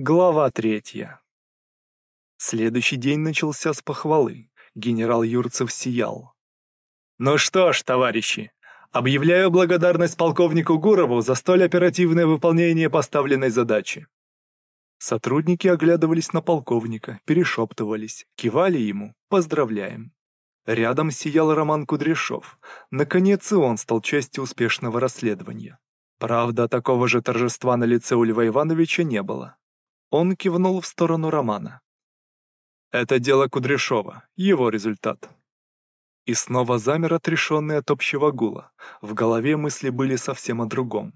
Глава третья. Следующий день начался с похвалы. Генерал Юрцев сиял. «Ну что ж, товарищи, объявляю благодарность полковнику Гурову за столь оперативное выполнение поставленной задачи». Сотрудники оглядывались на полковника, перешептывались, кивали ему «поздравляем». Рядом сиял Роман Кудряшов. Наконец и он стал частью успешного расследования. Правда, такого же торжества на лице у Льва Ивановича не было. Он кивнул в сторону Романа. «Это дело Кудряшова, его результат». И снова замер отрешенный от общего гула. В голове мысли были совсем о другом.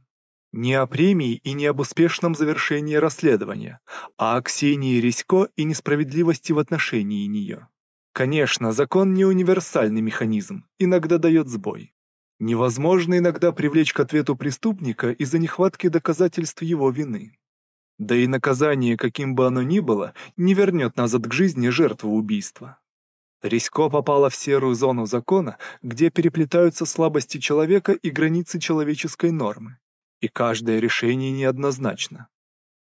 Не о премии и не об успешном завершении расследования, а о Ксении Рисько и несправедливости в отношении нее. Конечно, закон не универсальный механизм, иногда дает сбой. Невозможно иногда привлечь к ответу преступника из-за нехватки доказательств его вины. Да и наказание, каким бы оно ни было, не вернет назад к жизни жертву убийства. Рисько попала в серую зону закона, где переплетаются слабости человека и границы человеческой нормы. И каждое решение неоднозначно.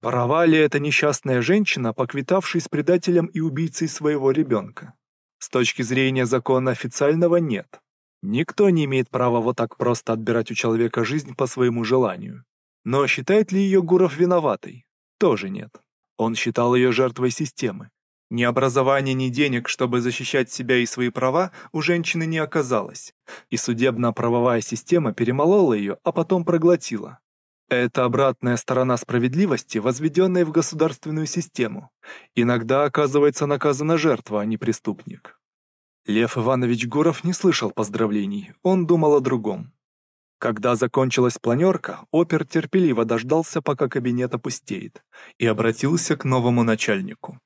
Права ли эта несчастная женщина, поквитавшись предателем и убийцей своего ребенка? С точки зрения закона официального нет. Никто не имеет права вот так просто отбирать у человека жизнь по своему желанию. Но считает ли ее Гуров виноватой? Тоже нет. Он считал ее жертвой системы. Ни образования, ни денег, чтобы защищать себя и свои права, у женщины не оказалось. И судебно-правовая система перемолола ее, а потом проглотила. Это обратная сторона справедливости, возведенная в государственную систему. Иногда оказывается наказана жертва, а не преступник. Лев Иванович Гуров не слышал поздравлений, он думал о другом. Когда закончилась планерка, опер терпеливо дождался, пока кабинет опустеет, и обратился к новому начальнику.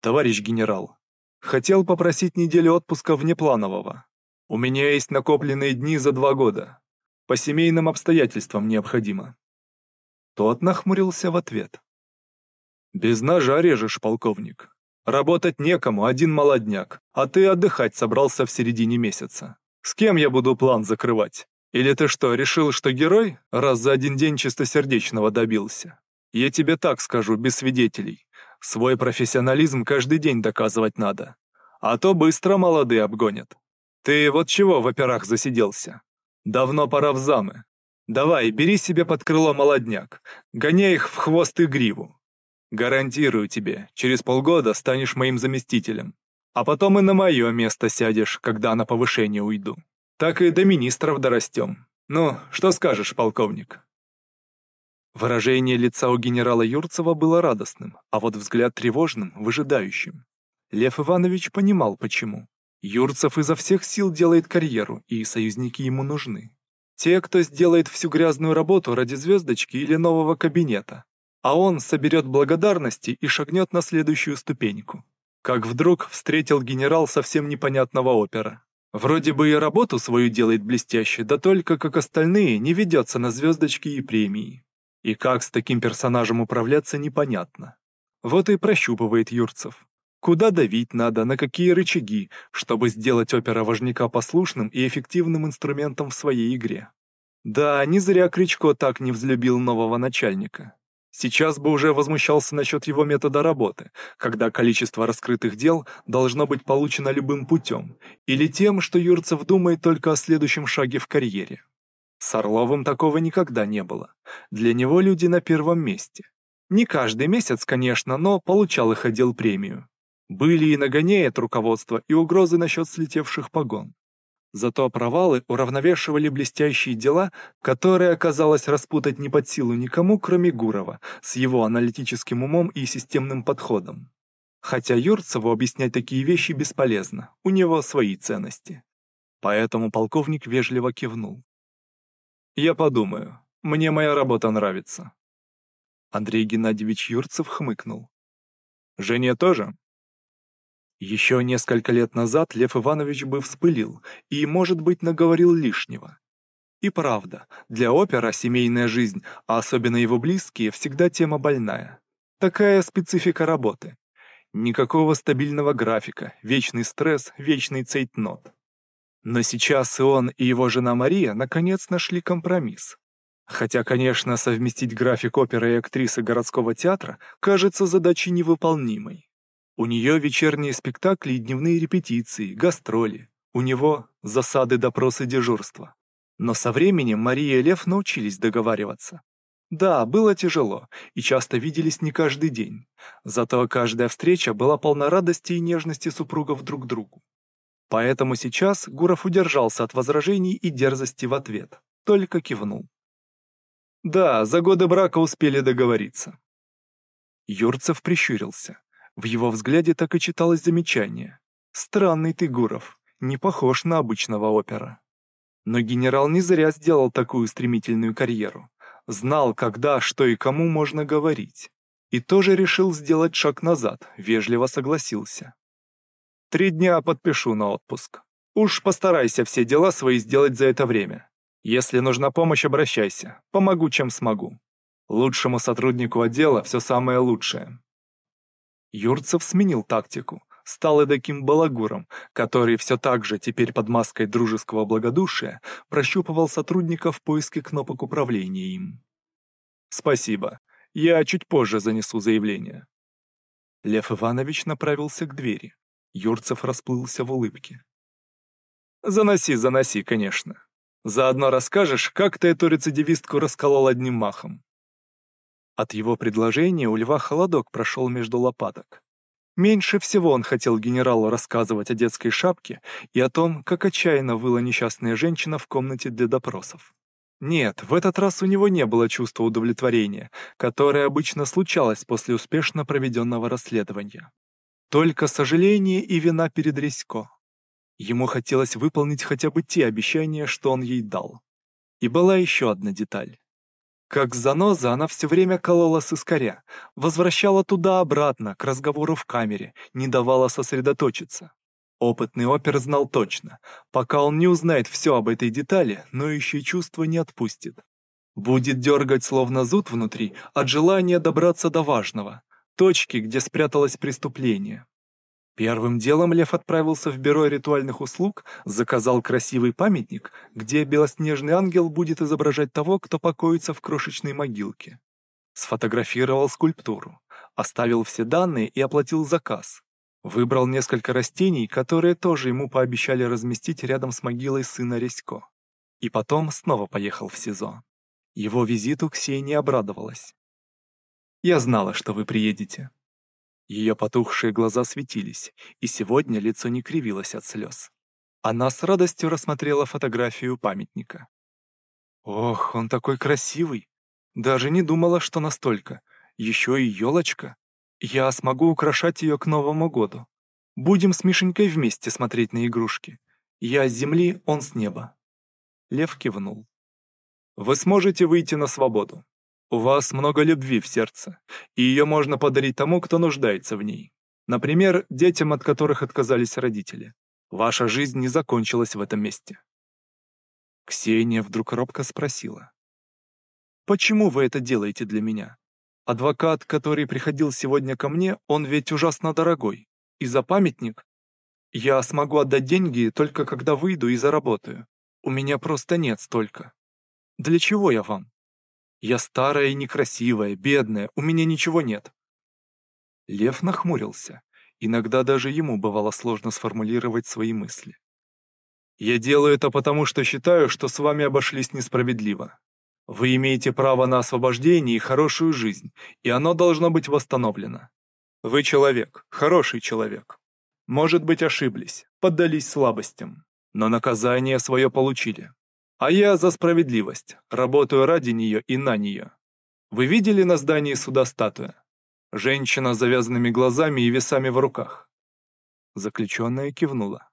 «Товарищ генерал, хотел попросить неделю отпуска внепланового. У меня есть накопленные дни за два года. По семейным обстоятельствам необходимо». Тот нахмурился в ответ. «Без ножа режешь, полковник. Работать некому, один молодняк, а ты отдыхать собрался в середине месяца. С кем я буду план закрывать?» Или ты что, решил, что герой, раз за один день чистосердечного добился? Я тебе так скажу, без свидетелей. Свой профессионализм каждый день доказывать надо. А то быстро молодые обгонят. Ты вот чего в операх засиделся? Давно пора в замы. Давай, бери себе под крыло молодняк, гоняй их в хвост и гриву. Гарантирую тебе, через полгода станешь моим заместителем. А потом и на мое место сядешь, когда на повышение уйду так и до министров дорастем. Ну, что скажешь, полковник?» Выражение лица у генерала Юрцева было радостным, а вот взгляд тревожным, выжидающим. Лев Иванович понимал, почему. Юрцев изо всех сил делает карьеру, и союзники ему нужны. Те, кто сделает всю грязную работу ради звездочки или нового кабинета, а он соберет благодарности и шагнет на следующую ступеньку. Как вдруг встретил генерал совсем непонятного опера. Вроде бы и работу свою делает блестяще, да только, как остальные, не ведется на звездочки и премии. И как с таким персонажем управляться, непонятно. Вот и прощупывает Юрцев. Куда давить надо, на какие рычаги, чтобы сделать опера важника послушным и эффективным инструментом в своей игре. Да, не зря Кричко так не взлюбил нового начальника. Сейчас бы уже возмущался насчет его метода работы, когда количество раскрытых дел должно быть получено любым путем, или тем, что Юрцев думает только о следующем шаге в карьере. С Орловым такого никогда не было. Для него люди на первом месте. Не каждый месяц, конечно, но получал их отдел премию. Были и нагоняет руководство, и угрозы насчет слетевших погон. Зато провалы уравновешивали блестящие дела, которые оказалось распутать не под силу никому, кроме Гурова, с его аналитическим умом и системным подходом. Хотя Юрцеву объяснять такие вещи бесполезно, у него свои ценности. Поэтому полковник вежливо кивнул. «Я подумаю. Мне моя работа нравится». Андрей Геннадьевич Юрцев хмыкнул. «Жене тоже?» Еще несколько лет назад Лев Иванович бы вспылил и, может быть, наговорил лишнего. И правда, для опера семейная жизнь, а особенно его близкие, всегда тема больная. Такая специфика работы. Никакого стабильного графика, вечный стресс, вечный цейтнот. Но сейчас и он, и его жена Мария наконец нашли компромисс. Хотя, конечно, совместить график оперы и актрисы городского театра кажется задачей невыполнимой. У нее вечерние спектакли и дневные репетиции, гастроли. У него засады, допросы, дежурства. Но со временем Мария и Лев научились договариваться. Да, было тяжело, и часто виделись не каждый день. Зато каждая встреча была полна радости и нежности супругов друг к другу. Поэтому сейчас Гуров удержался от возражений и дерзости в ответ, только кивнул. Да, за годы брака успели договориться. Юрцев прищурился. В его взгляде так и читалось замечание. «Странный ты, Гуров, не похож на обычного опера». Но генерал не зря сделал такую стремительную карьеру. Знал, когда, что и кому можно говорить. И тоже решил сделать шаг назад, вежливо согласился. Три дня подпишу на отпуск. Уж постарайся все дела свои сделать за это время. Если нужна помощь, обращайся. Помогу, чем смогу. Лучшему сотруднику отдела все самое лучшее. Юрцев сменил тактику, стал эдаким балагуром, который все так же, теперь под маской дружеского благодушия, прощупывал сотрудника в поиске кнопок управления им. «Спасибо. Я чуть позже занесу заявление». Лев Иванович направился к двери. Юрцев расплылся в улыбке. «Заноси, заноси, конечно. Заодно расскажешь, как ты эту рецидивистку расколол одним махом». От его предложения у льва холодок прошел между лопаток. Меньше всего он хотел генералу рассказывать о детской шапке и о том, как отчаянно выла несчастная женщина в комнате для допросов. Нет, в этот раз у него не было чувства удовлетворения, которое обычно случалось после успешно проведенного расследования. Только сожаление и вина перед Ресько. Ему хотелось выполнить хотя бы те обещания, что он ей дал. И была еще одна деталь. Как заноза она все время колола с искоря, возвращала туда-обратно, к разговору в камере, не давала сосредоточиться. Опытный опер знал точно, пока он не узнает все об этой детали, ноющее чувство не отпустит. Будет дергать словно зуд внутри от желания добраться до важного, точки, где спряталось преступление. Первым делом Лев отправился в бюро ритуальных услуг, заказал красивый памятник, где белоснежный ангел будет изображать того, кто покоится в крошечной могилке. Сфотографировал скульптуру, оставил все данные и оплатил заказ. Выбрал несколько растений, которые тоже ему пообещали разместить рядом с могилой сына Ресько. И потом снова поехал в СИЗО. Его визиту Ксения обрадовалась. «Я знала, что вы приедете». Ее потухшие глаза светились, и сегодня лицо не кривилось от слез. Она с радостью рассмотрела фотографию памятника. «Ох, он такой красивый! Даже не думала, что настолько. Еще и елочка. Я смогу украшать ее к Новому году. Будем с Мишенькой вместе смотреть на игрушки. Я с земли, он с неба». Лев кивнул. «Вы сможете выйти на свободу. У вас много любви в сердце, и ее можно подарить тому, кто нуждается в ней. Например, детям, от которых отказались родители. Ваша жизнь не закончилась в этом месте. Ксения вдруг робко спросила. «Почему вы это делаете для меня? Адвокат, который приходил сегодня ко мне, он ведь ужасно дорогой. И за памятник? Я смогу отдать деньги только когда выйду и заработаю. У меня просто нет столько. Для чего я вам? Я старая и некрасивая, бедная, у меня ничего нет». Лев нахмурился. Иногда даже ему бывало сложно сформулировать свои мысли. «Я делаю это потому, что считаю, что с вами обошлись несправедливо. Вы имеете право на освобождение и хорошую жизнь, и оно должно быть восстановлено. Вы человек, хороший человек. Может быть, ошиблись, поддались слабостям, но наказание свое получили. А я за справедливость, работаю ради нее и на нее. Вы видели на здании суда статуя? Женщина с завязанными глазами и весами в руках. Заключенная кивнула.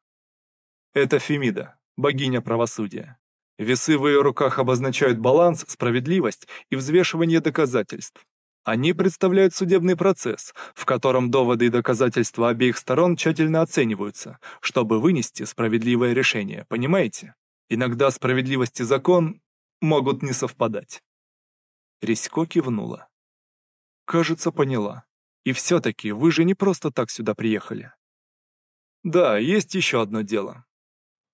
Это Фемида, богиня правосудия. Весы в ее руках обозначают баланс, справедливость и взвешивание доказательств. Они представляют судебный процесс, в котором доводы и доказательства обеих сторон тщательно оцениваются, чтобы вынести справедливое решение, понимаете? Иногда справедливость и закон могут не совпадать. Ресько кивнула. Кажется, поняла. И все-таки вы же не просто так сюда приехали. Да, есть еще одно дело.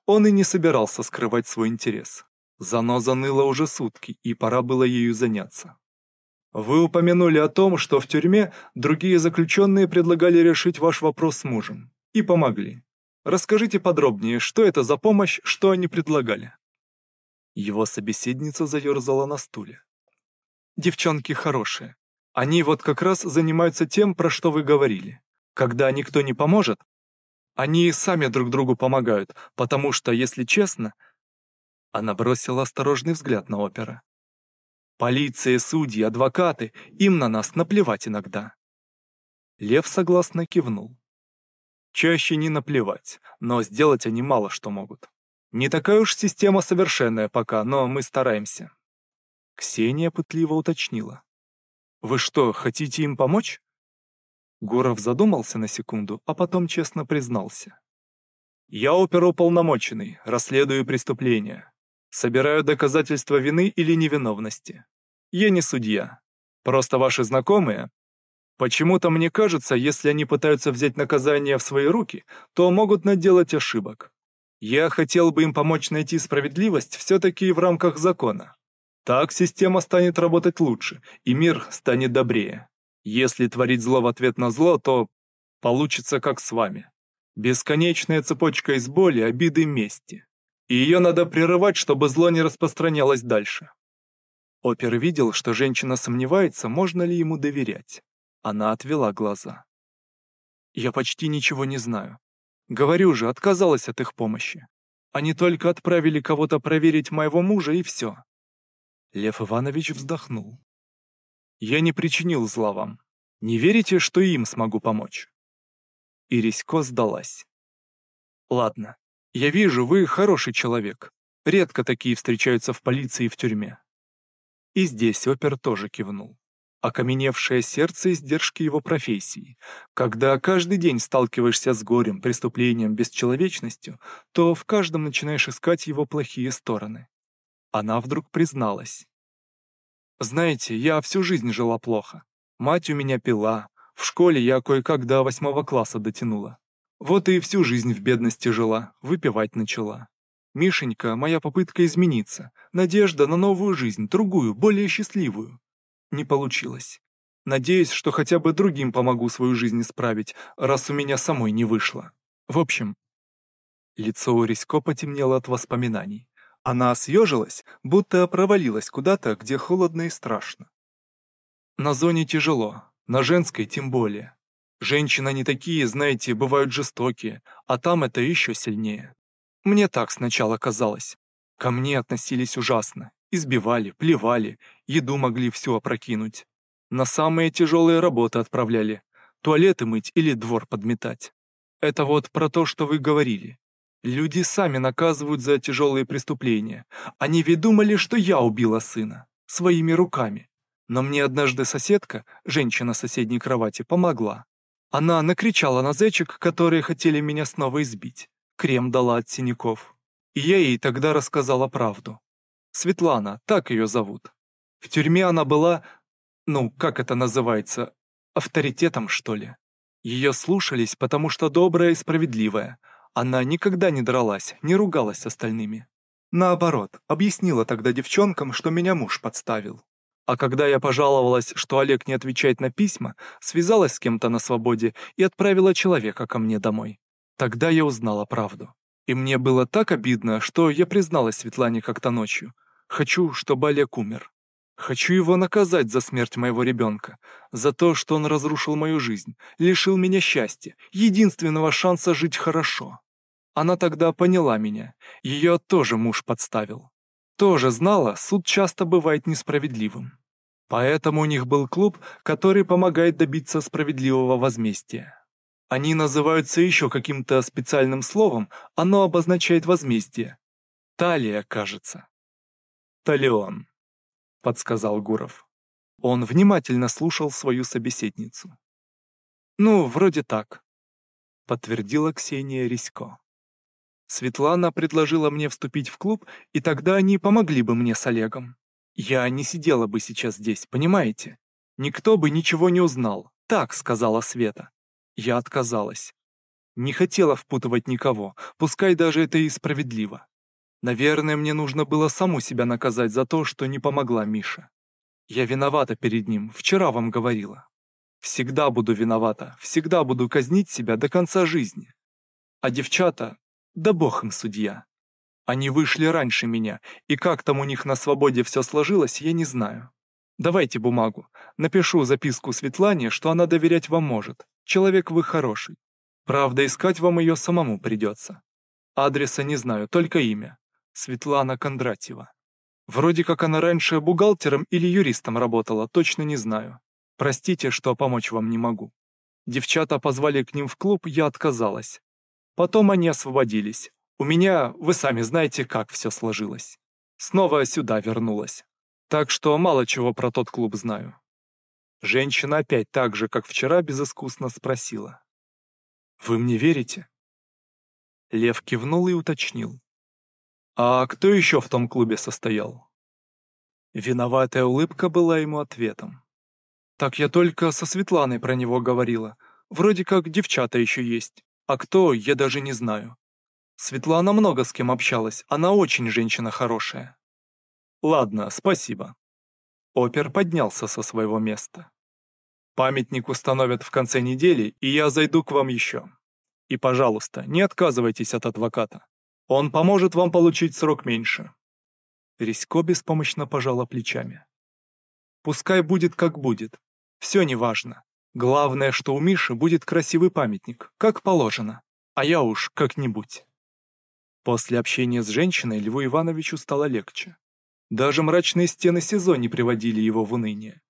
Он и не собирался скрывать свой интерес. Заноза ныла уже сутки, и пора было ею заняться. Вы упомянули о том, что в тюрьме другие заключенные предлагали решить ваш вопрос с мужем. И помогли. Расскажите подробнее, что это за помощь, что они предлагали. Его собеседница заерзала на стуле. Девчонки хорошие. Они вот как раз занимаются тем, про что вы говорили. Когда никто не поможет, они сами друг другу помогают, потому что, если честно... Она бросила осторожный взгляд на опера. Полиция, судьи, адвокаты, им на нас наплевать иногда. Лев согласно кивнул. Чаще не наплевать, но сделать они мало что могут. Не такая уж система совершенная пока, но мы стараемся. Ксения пытливо уточнила. «Вы что, хотите им помочь?» Гуров задумался на секунду, а потом честно признался. «Я оперуполномоченный, расследую преступления. Собираю доказательства вины или невиновности. Я не судья. Просто ваши знакомые. Почему-то мне кажется, если они пытаются взять наказание в свои руки, то могут наделать ошибок. Я хотел бы им помочь найти справедливость все-таки в рамках закона. Так система станет работать лучше, и мир станет добрее. Если творить зло в ответ на зло, то получится как с вами. Бесконечная цепочка из боли, обиды, мести. И ее надо прерывать, чтобы зло не распространялось дальше. Опер видел, что женщина сомневается, можно ли ему доверять. Она отвела глаза. «Я почти ничего не знаю. Говорю же, отказалась от их помощи. Они только отправили кого-то проверить моего мужа, и все». Лев Иванович вздохнул. Я не причинил зла вам. Не верите, что им смогу помочь?» И Рисько сдалась. «Ладно, я вижу, вы хороший человек. Редко такие встречаются в полиции и в тюрьме». И здесь опер тоже кивнул. Окаменевшее сердце издержки его профессии. Когда каждый день сталкиваешься с горем, преступлением, бесчеловечностью, то в каждом начинаешь искать его плохие стороны. Она вдруг призналась. Знаете, я всю жизнь жила плохо. Мать у меня пила, в школе я кое-как до восьмого класса дотянула. Вот и всю жизнь в бедности жила, выпивать начала. Мишенька, моя попытка измениться, надежда на новую жизнь, другую, более счастливую. Не получилось. Надеюсь, что хотя бы другим помогу свою жизнь исправить, раз у меня самой не вышло. В общем... Лицо у Рисько потемнело от воспоминаний. Она съежилась, будто провалилась куда-то, где холодно и страшно. На зоне тяжело, на женской тем более. Женщины не такие, знаете, бывают жестокие, а там это еще сильнее. Мне так сначала казалось. Ко мне относились ужасно, избивали, плевали, еду могли всю опрокинуть. На самые тяжелые работы отправляли, туалеты мыть или двор подметать. Это вот про то, что вы говорили. Люди сами наказывают за тяжелые преступления. Они ведь думали, что я убила сына. Своими руками. Но мне однажды соседка, женщина соседней кровати, помогла. Она накричала на зечек, которые хотели меня снова избить. Крем дала от синяков. И я ей тогда рассказала правду. Светлана, так ее зовут. В тюрьме она была, ну, как это называется, авторитетом, что ли. Ее слушались, потому что добрая и справедливая, она никогда не дралась, не ругалась с остальными. Наоборот, объяснила тогда девчонкам, что меня муж подставил. А когда я пожаловалась, что Олег не отвечает на письма, связалась с кем-то на свободе и отправила человека ко мне домой. Тогда я узнала правду. И мне было так обидно, что я призналась Светлане как-то ночью. Хочу, чтобы Олег умер. Хочу его наказать за смерть моего ребенка, за то, что он разрушил мою жизнь, лишил меня счастья, единственного шанса жить хорошо. Она тогда поняла меня. Ее тоже муж подставил. Тоже знала, суд часто бывает несправедливым. Поэтому у них был клуб, который помогает добиться справедливого возмездия. Они называются еще каким-то специальным словом, оно обозначает возмездие. Талия, кажется. Талион, подсказал Гуров. Он внимательно слушал свою собеседницу. «Ну, вроде так», — подтвердила Ксения Рисько. Светлана предложила мне вступить в клуб, и тогда они помогли бы мне с Олегом. Я не сидела бы сейчас здесь, понимаете? Никто бы ничего не узнал, так сказала Света. Я отказалась. Не хотела впутывать никого, пускай даже это и справедливо. Наверное, мне нужно было саму себя наказать за то, что не помогла Мише. Я виновата перед ним, вчера вам говорила. Всегда буду виновата, всегда буду казнить себя до конца жизни. А девчата, да бог им судья. Они вышли раньше меня, и как там у них на свободе все сложилось, я не знаю. Давайте бумагу. Напишу записку Светлане, что она доверять вам может. Человек вы хороший. Правда, искать вам ее самому придется. Адреса не знаю, только имя. Светлана Кондратьева. Вроде как она раньше бухгалтером или юристом работала, точно не знаю. Простите, что помочь вам не могу. Девчата позвали к ним в клуб, я отказалась. Потом они освободились. У меня, вы сами знаете, как все сложилось. Снова сюда вернулась. Так что мало чего про тот клуб знаю. Женщина опять так же, как вчера, безыскусно спросила. «Вы мне верите?» Лев кивнул и уточнил. «А кто еще в том клубе состоял?» Виноватая улыбка была ему ответом. «Так я только со Светланой про него говорила. Вроде как девчата еще есть. А кто, я даже не знаю. Светлана много с кем общалась, она очень женщина хорошая». «Ладно, спасибо». Опер поднялся со своего места. «Памятник установят в конце недели, и я зайду к вам еще. И, пожалуйста, не отказывайтесь от адвоката. Он поможет вам получить срок меньше». Рисько беспомощно пожала плечами. «Пускай будет как будет. Все неважно. Главное, что у Миши будет красивый памятник, как положено. А я уж как-нибудь». После общения с женщиной Льву Ивановичу стало легче. Даже мрачные стены СИЗО не приводили его в уныние.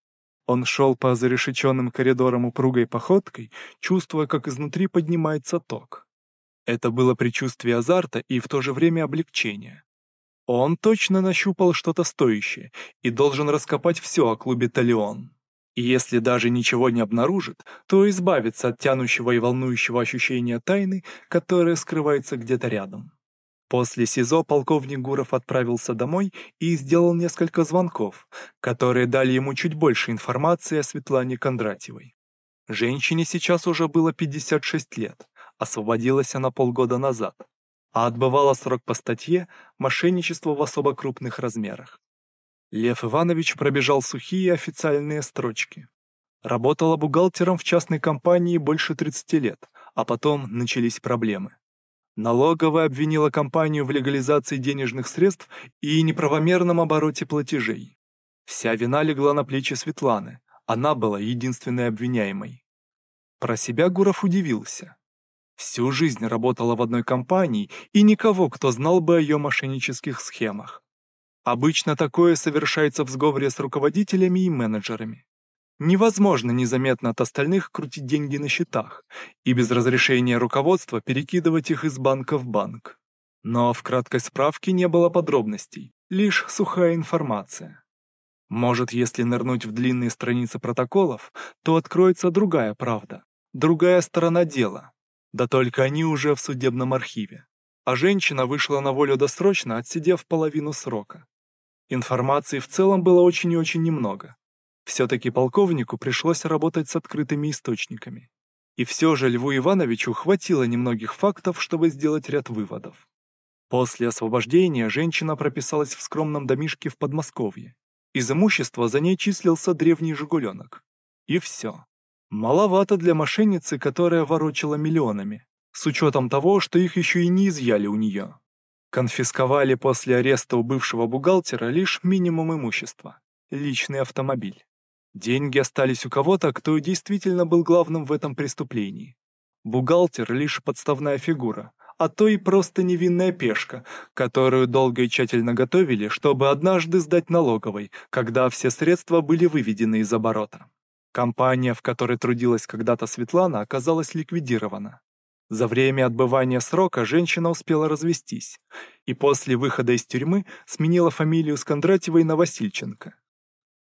Он шел по зарешеченным коридорам упругой походкой, чувствуя, как изнутри поднимается ток. Это было предчувствие азарта и в то же время облегчения. Он точно нащупал что-то стоящее и должен раскопать все о клубе «Талион». И если даже ничего не обнаружит, то избавится от тянущего и волнующего ощущения тайны, которое скрывается где-то рядом. После СИЗО полковник Гуров отправился домой и сделал несколько звонков, которые дали ему чуть больше информации о Светлане Кондратьевой. Женщине сейчас уже было 56 лет, освободилась она полгода назад, а отбывала срок по статье «Мошенничество в особо крупных размерах». Лев Иванович пробежал сухие официальные строчки. Работала бухгалтером в частной компании больше 30 лет, а потом начались проблемы. Налоговая обвинила компанию в легализации денежных средств и неправомерном обороте платежей. Вся вина легла на плечи Светланы, она была единственной обвиняемой. Про себя Гуров удивился. Всю жизнь работала в одной компании и никого, кто знал бы о ее мошеннических схемах. Обычно такое совершается в сговоре с руководителями и менеджерами. Невозможно незаметно от остальных крутить деньги на счетах и без разрешения руководства перекидывать их из банка в банк. Но в краткой справке не было подробностей, лишь сухая информация. Может, если нырнуть в длинные страницы протоколов, то откроется другая правда, другая сторона дела. Да только они уже в судебном архиве. А женщина вышла на волю досрочно, отсидев половину срока. Информации в целом было очень и очень немного, все-таки полковнику пришлось работать с открытыми источниками. И все же Льву Ивановичу хватило немногих фактов, чтобы сделать ряд выводов. После освобождения женщина прописалась в скромном домишке в Подмосковье. Из имущества за ней числился древний «Жигуленок». И все. Маловато для мошенницы, которая ворочала миллионами, с учетом того, что их еще и не изъяли у нее. Конфисковали после ареста у бывшего бухгалтера лишь минимум имущества – личный автомобиль. Деньги остались у кого-то, кто действительно был главным в этом преступлении. Бухгалтер — лишь подставная фигура, а то и просто невинная пешка, которую долго и тщательно готовили, чтобы однажды сдать налоговой, когда все средства были выведены из оборота. Компания, в которой трудилась когда-то Светлана, оказалась ликвидирована. За время отбывания срока женщина успела развестись и после выхода из тюрьмы сменила фамилию Скондратьевой на Васильченко.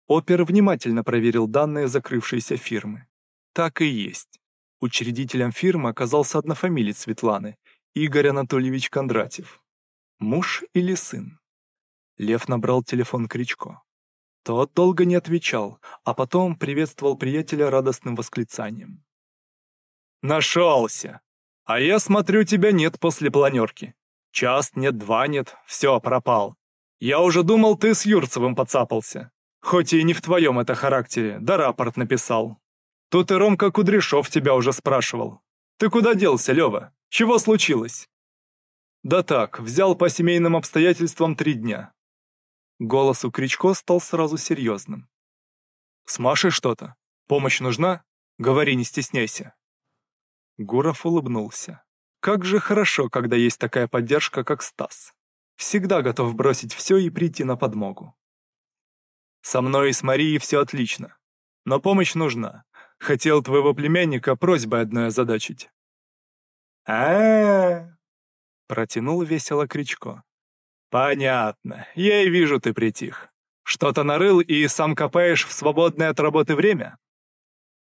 Опер внимательно проверил данные закрывшейся фирмы. Так и есть. Учредителем фирмы оказался однофамилец Светланы, Игорь Анатольевич Кондратьев. Муж или сын? Лев набрал телефон Кричко. Тот долго не отвечал, а потом приветствовал приятеля радостным восклицанием. «Нашелся! А я смотрю, тебя нет после планерки. Час нет, два нет, все, пропал. Я уже думал, ты с Юрцевым подцапался. Хоть и не в твоем это характере, да рапорт написал. Тут и Ромка Кудряшов тебя уже спрашивал. Ты куда делся, Лева? Чего случилось? Да так, взял по семейным обстоятельствам три дня. Голос у Кричко стал сразу серьезным. С Машей что-то? Помощь нужна? Говори, не стесняйся. Гуров улыбнулся. Как же хорошо, когда есть такая поддержка, как Стас. Всегда готов бросить все и прийти на подмогу. Со мной и с Марией все отлично. Но помощь нужна. Хотел твоего племянника просьбой одной озадачить. а Протянул весело Кричко. «Понятно. Я и вижу, ты притих. Что-то нарыл и сам копаешь в свободное от работы время?»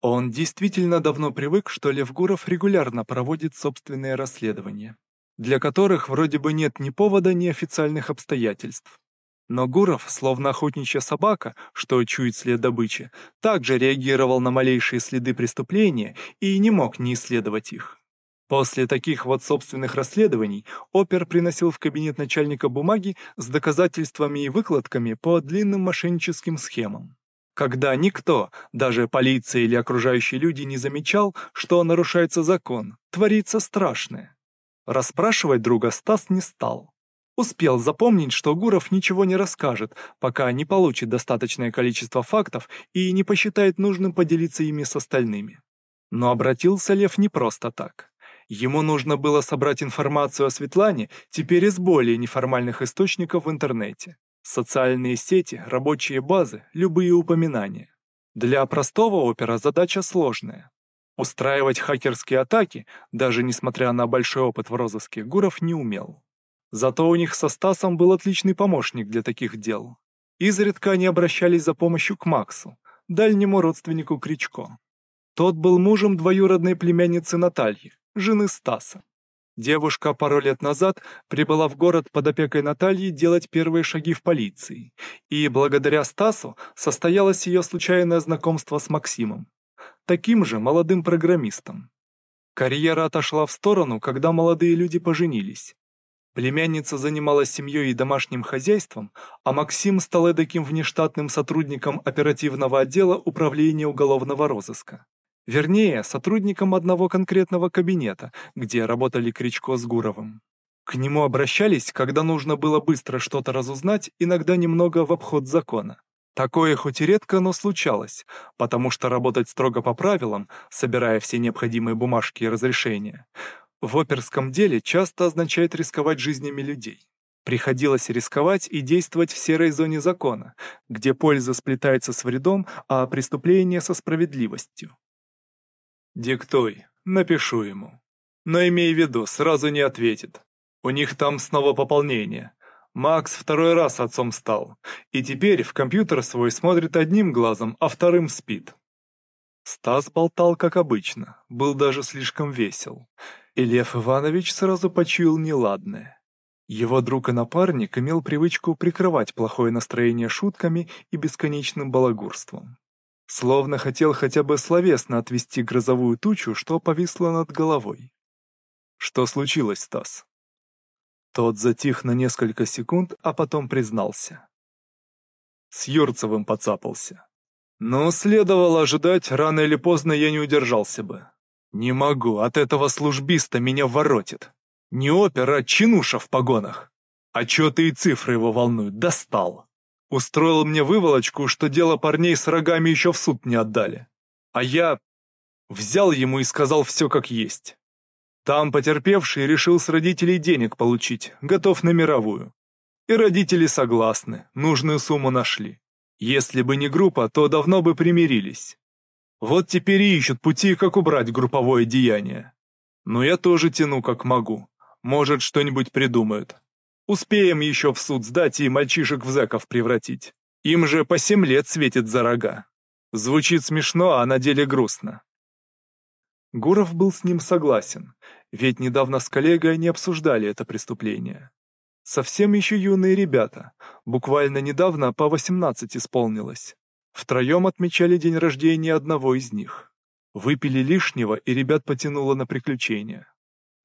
Он действительно давно привык, что Лев Гуров регулярно проводит собственные расследования, для которых вроде бы нет ни повода, ни официальных обстоятельств. Но Гуров, словно охотничья собака, что чует след добычи, также реагировал на малейшие следы преступления и не мог не исследовать их. После таких вот собственных расследований опер приносил в кабинет начальника бумаги с доказательствами и выкладками по длинным мошенническим схемам. Когда никто, даже полиция или окружающие люди, не замечал, что нарушается закон, творится страшное. Расспрашивать друга Стас не стал. Успел запомнить, что Гуров ничего не расскажет, пока не получит достаточное количество фактов и не посчитает нужным поделиться ими с остальными. Но обратился Лев не просто так. Ему нужно было собрать информацию о Светлане теперь из более неформальных источников в интернете. Социальные сети, рабочие базы, любые упоминания. Для простого опера задача сложная. Устраивать хакерские атаки, даже несмотря на большой опыт в розыске, Гуров не умел. Зато у них со Стасом был отличный помощник для таких дел. Изредка они обращались за помощью к Максу, дальнему родственнику Кричко. Тот был мужем двоюродной племянницы Натальи, жены Стаса. Девушка пару лет назад прибыла в город под опекой Натальи делать первые шаги в полиции, и благодаря Стасу состоялось ее случайное знакомство с Максимом, таким же молодым программистом. Карьера отошла в сторону, когда молодые люди поженились. Племянница занималась семьей и домашним хозяйством, а Максим стал эдаким внештатным сотрудником оперативного отдела управления уголовного розыска. Вернее, сотрудником одного конкретного кабинета, где работали Кричко с Гуровым. К нему обращались, когда нужно было быстро что-то разузнать, иногда немного в обход закона. Такое хоть и редко, но случалось, потому что работать строго по правилам, собирая все необходимые бумажки и разрешения, в оперском деле часто означает рисковать жизнями людей. Приходилось рисковать и действовать в серой зоне закона, где польза сплетается с вредом, а преступление со справедливостью. «Диктуй, напишу ему. Но имей в виду, сразу не ответит. У них там снова пополнение. Макс второй раз отцом стал, и теперь в компьютер свой смотрит одним глазом, а вторым спит». Стас болтал, как обычно, был даже слишком весел. И Лев Иванович сразу почуял неладное. Его друг и напарник имел привычку прикрывать плохое настроение шутками и бесконечным балагурством. Словно хотел хотя бы словесно отвести грозовую тучу, что повисла над головой. «Что случилось, Стас?» Тот затих на несколько секунд, а потом признался. С Юрцевым поцапался. Но следовало ожидать, рано или поздно я не удержался бы. Не могу, от этого службиста меня воротит. Не опера, а чинуша в погонах. Отчеты и цифры его волнуют, достал. Устроил мне выволочку, что дело парней с рогами еще в суд не отдали. А я взял ему и сказал все как есть. Там потерпевший решил с родителей денег получить, готов на мировую. И родители согласны, нужную сумму нашли. Если бы не группа, то давно бы примирились. Вот теперь и ищут пути, как убрать групповое деяние. Но я тоже тяну, как могу. Может, что-нибудь придумают. Успеем еще в суд сдать и мальчишек в зэков превратить. Им же по семь лет светит за рога. Звучит смешно, а на деле грустно. Гуров был с ним согласен, ведь недавно с коллегой они обсуждали это преступление. Совсем еще юные ребята, буквально недавно по 18 исполнилось. Втроем отмечали день рождения одного из них. Выпили лишнего, и ребят потянуло на приключения.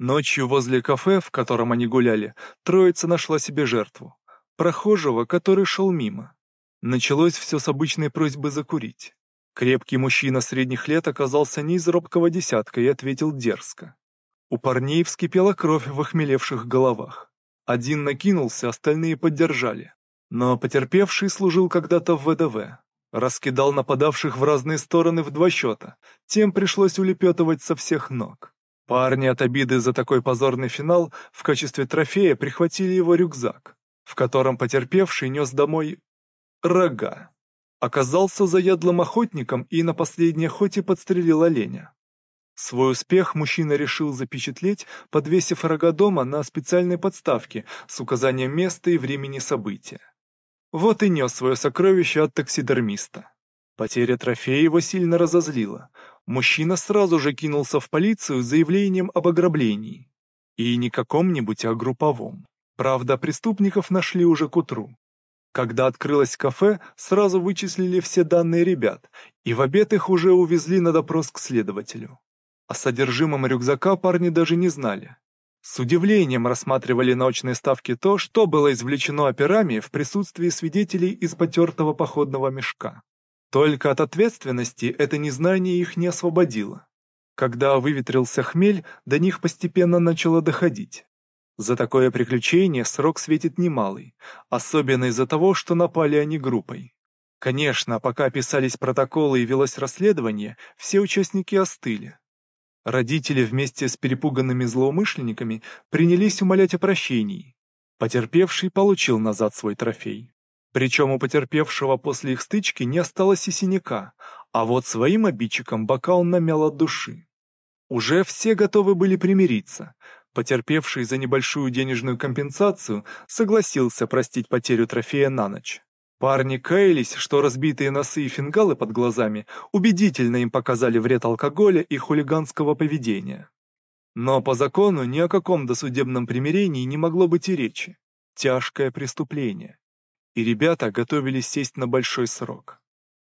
Ночью возле кафе, в котором они гуляли, троица нашла себе жертву. Прохожего, который шел мимо. Началось все с обычной просьбы закурить. Крепкий мужчина средних лет оказался не из робкого десятка и ответил дерзко. У парней вскипела кровь в охмелевших головах. Один накинулся, остальные поддержали. Но потерпевший служил когда-то в ВДВ. Раскидал нападавших в разные стороны в два счета. Тем пришлось улепетывать со всех ног. Парни от обиды за такой позорный финал в качестве трофея прихватили его рюкзак, в котором потерпевший нес домой рога. Оказался заядлым охотником и на последней охоте подстрелил оленя. Свой успех мужчина решил запечатлеть, подвесив рога дома на специальной подставке с указанием места и времени события. Вот и нес свое сокровище от таксидермиста. Потеря трофея его сильно разозлила. Мужчина сразу же кинулся в полицию с заявлением об ограблении. И не каком-нибудь, а групповом. Правда, преступников нашли уже к утру. Когда открылось кафе, сразу вычислили все данные ребят, и в обед их уже увезли на допрос к следователю. О содержимом рюкзака парни даже не знали. С удивлением рассматривали на очной ставке то, что было извлечено операми в присутствии свидетелей из потертого походного мешка. Только от ответственности это незнание их не освободило. Когда выветрился хмель, до них постепенно начало доходить. За такое приключение срок светит немалый, особенно из-за того, что напали они группой. Конечно, пока писались протоколы и велось расследование, все участники остыли. Родители вместе с перепуганными злоумышленниками принялись умолять о прощении. Потерпевший получил назад свой трофей. Причем у потерпевшего после их стычки не осталось и синяка, а вот своим обидчикам бока он намял от души. Уже все готовы были примириться, Потерпевший за небольшую денежную компенсацию согласился простить потерю трофея на ночь. Парни каялись, что разбитые носы и фингалы под глазами убедительно им показали вред алкоголя и хулиганского поведения. Но по закону ни о каком досудебном примирении не могло быть и речи. Тяжкое преступление. И ребята готовились сесть на большой срок.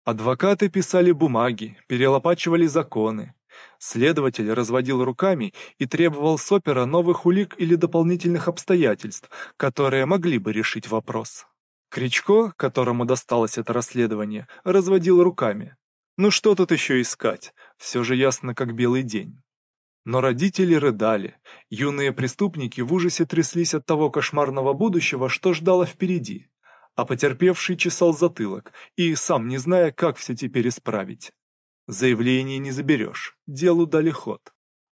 Адвокаты писали бумаги, перелопачивали законы, Следователь разводил руками и требовал с опера новых улик или дополнительных обстоятельств, которые могли бы решить вопрос. Кричко, которому досталось это расследование, разводил руками. Ну что тут еще искать, все же ясно как белый день. Но родители рыдали, юные преступники в ужасе тряслись от того кошмарного будущего, что ждало впереди, а потерпевший чесал затылок и, сам не зная, как все теперь исправить. Заявление не заберешь, делу дали ход.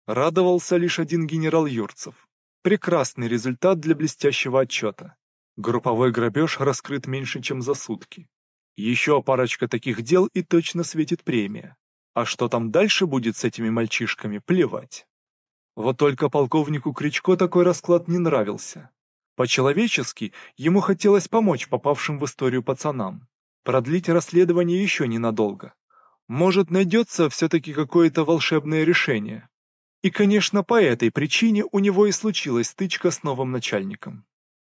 Радовался лишь один генерал Юрцев. Прекрасный результат для блестящего отчета. Групповой грабеж раскрыт меньше, чем за сутки. Еще парочка таких дел и точно светит премия. А что там дальше будет с этими мальчишками, плевать. Вот только полковнику Кричко такой расклад не нравился. По-человечески ему хотелось помочь попавшим в историю пацанам, продлить расследование еще ненадолго. Может, найдется все-таки какое-то волшебное решение. И, конечно, по этой причине у него и случилась стычка с новым начальником.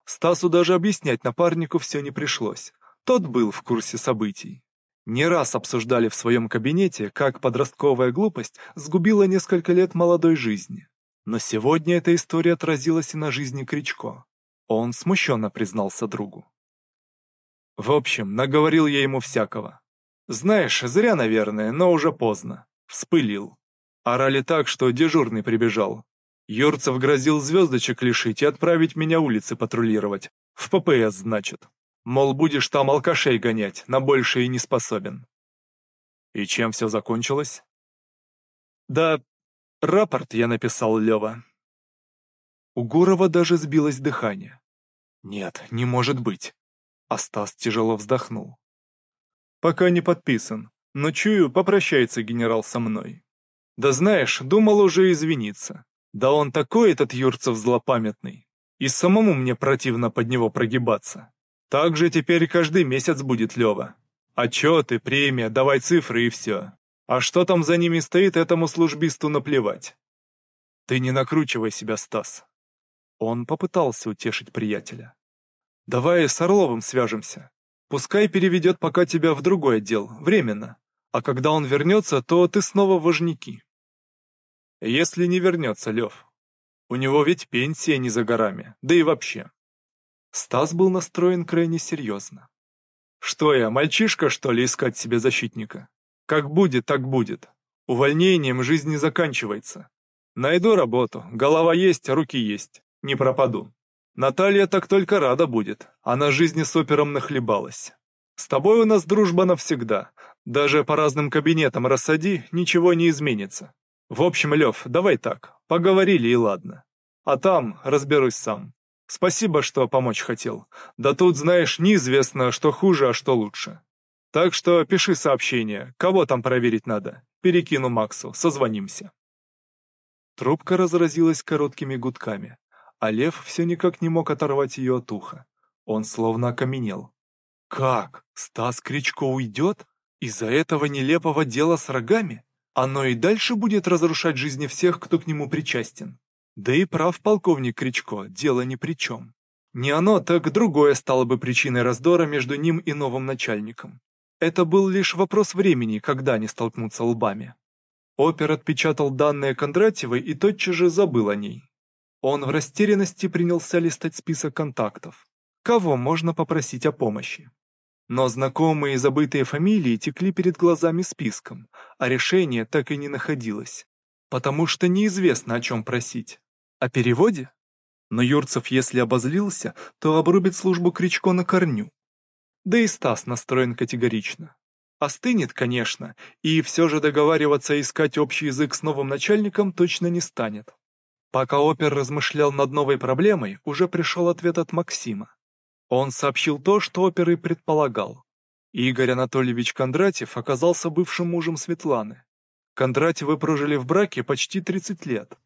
Стасу даже объяснять напарнику все не пришлось. Тот был в курсе событий. Не раз обсуждали в своем кабинете, как подростковая глупость сгубила несколько лет молодой жизни. Но сегодня эта история отразилась и на жизни Кричко. Он смущенно признался другу. В общем, наговорил я ему всякого. Знаешь, зря, наверное, но уже поздно. Вспылил. Орали так, что дежурный прибежал. Юрцев грозил звездочек лишить и отправить меня улицы патрулировать. В ППС, значит. Мол, будешь там алкашей гонять, на большее не способен. И чем все закончилось? Да, рапорт я написал, Лева. У Гурова даже сбилось дыхание. Нет, не может быть. А тяжело вздохнул. Пока не подписан, но чую, попрощается генерал со мной. Да знаешь, думал уже извиниться. Да он такой этот Юрцев злопамятный. И самому мне противно под него прогибаться. Так же теперь каждый месяц будет Лева. Отчеты, премия, давай цифры и все. А что там за ними стоит, этому службисту наплевать. Ты не накручивай себя, Стас. Он попытался утешить приятеля. Давай с Орловым свяжемся. Пускай переведет пока тебя в другой отдел, временно. А когда он вернется, то ты снова важники. Если не вернется, Лев. У него ведь пенсия не за горами, да и вообще. Стас был настроен крайне серьезно. Что я, мальчишка, что ли, искать себе защитника? Как будет, так будет. Увольнением жизнь не заканчивается. Найду работу, голова есть, руки есть. Не пропаду. Наталья так только рада будет, она жизни с опером нахлебалась. С тобой у нас дружба навсегда. Даже по разным кабинетам рассади, ничего не изменится. В общем, Лев, давай так, поговорили и ладно. А там разберусь сам. Спасибо, что помочь хотел. Да тут, знаешь, неизвестно, что хуже, а что лучше. Так что пиши сообщение, кого там проверить надо. Перекину Максу, созвонимся. Трубка разразилась короткими гудками, а Лев все никак не мог оторвать ее от уха. Он словно окаменел. Как? Стас Кричко уйдет? Из-за этого нелепого дела с рогами? Оно и дальше будет разрушать жизни всех, кто к нему причастен. Да и прав полковник Кричко, дело ни при чем. Не оно, так другое стало бы причиной раздора между ним и новым начальником. Это был лишь вопрос времени, когда они столкнутся лбами. Опер отпечатал данные Кондратьевой и тотчас же забыл о ней. Он в растерянности принялся листать список контактов. Кого можно попросить о помощи? Но знакомые и забытые фамилии текли перед глазами списком, а решение так и не находилось. Потому что неизвестно, о чем просить. О переводе? Но Юрцев, если обозлился, то обрубит службу Кричко на корню. Да и Стас настроен категорично. Остынет, конечно, и все же договариваться искать общий язык с новым начальником точно не станет. Пока опер размышлял над новой проблемой, уже пришел ответ от Максима. Он сообщил то, что опер и предполагал. Игорь Анатольевич Кондратьев оказался бывшим мужем Светланы. Кондратьевы прожили в браке почти 30 лет.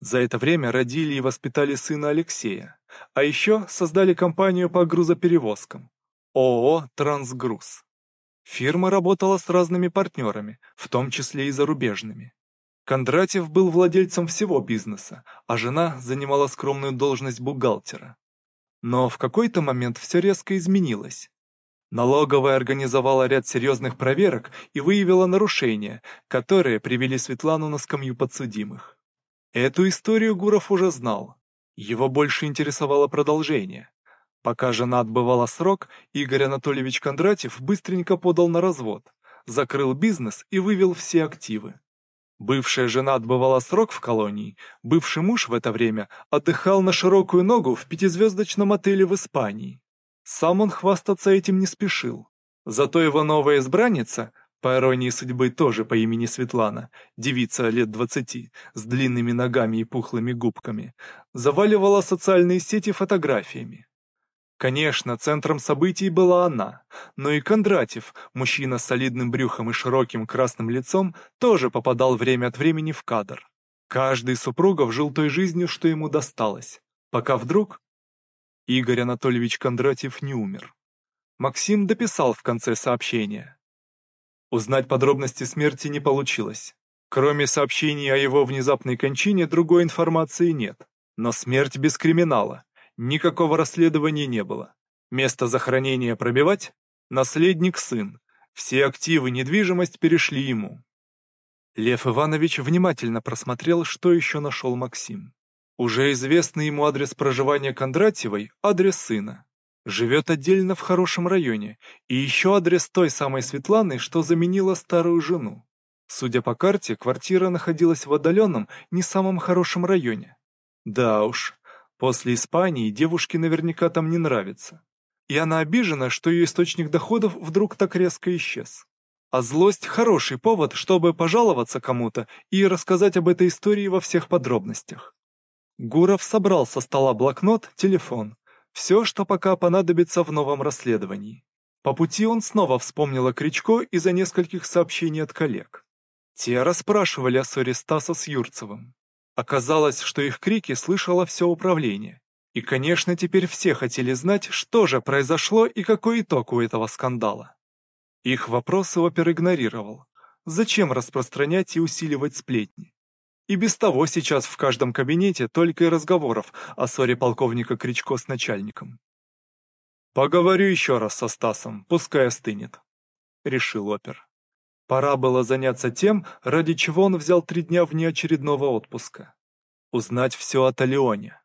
За это время родили и воспитали сына Алексея, а еще создали компанию по грузоперевозкам – ООО «Трансгруз». Фирма работала с разными партнерами, в том числе и зарубежными. Кондратьев был владельцем всего бизнеса, а жена занимала скромную должность бухгалтера. Но в какой-то момент все резко изменилось. Налоговая организовала ряд серьезных проверок и выявила нарушения, которые привели Светлану на скамью подсудимых. Эту историю Гуров уже знал. Его больше интересовало продолжение. Пока жена отбывала срок, Игорь Анатольевич Кондратьев быстренько подал на развод, закрыл бизнес и вывел все активы. Бывшая жена отбывала срок в колонии, бывший муж в это время отдыхал на широкую ногу в пятизвездочном отеле в Испании. Сам он хвастаться этим не спешил. Зато его новая избранница, по иронии судьбы тоже по имени Светлана, девица лет двадцати, с длинными ногами и пухлыми губками, заваливала социальные сети фотографиями. Конечно, центром событий была она, но и Кондратьев, мужчина с солидным брюхом и широким красным лицом, тоже попадал время от времени в кадр. Каждый супругов жил той жизнью, что ему досталось, пока вдруг Игорь Анатольевич Кондратьев не умер. Максим дописал в конце сообщения. Узнать подробности смерти не получилось. Кроме сообщений о его внезапной кончине, другой информации нет. Но смерть без криминала. Никакого расследования не было. Место захоронения пробивать? Наследник сын. Все активы, недвижимость перешли ему. Лев Иванович внимательно просмотрел, что еще нашел Максим. Уже известный ему адрес проживания Кондратьевой – адрес сына. Живет отдельно в хорошем районе, и еще адрес той самой Светланы, что заменила старую жену. Судя по карте, квартира находилась в отдаленном, не самом хорошем районе. Да уж, После Испании девушке наверняка там не нравится. И она обижена, что ее источник доходов вдруг так резко исчез. А злость – хороший повод, чтобы пожаловаться кому-то и рассказать об этой истории во всех подробностях. Гуров собрал со стола блокнот, телефон. Все, что пока понадобится в новом расследовании. По пути он снова вспомнил о Кричко из-за нескольких сообщений от коллег. Те расспрашивали о ссоре Стаса с Юрцевым. Оказалось, что их крики слышало все управление. И, конечно, теперь все хотели знать, что же произошло и какой итог у этого скандала. Их вопросы опер игнорировал. Зачем распространять и усиливать сплетни? И без того сейчас в каждом кабинете только и разговоров о ссоре полковника Кричко с начальником. «Поговорю еще раз со Стасом, пускай остынет», — решил опер. Пора было заняться тем, ради чего он взял три дня внеочередного отпуска. узнать все о Талионе.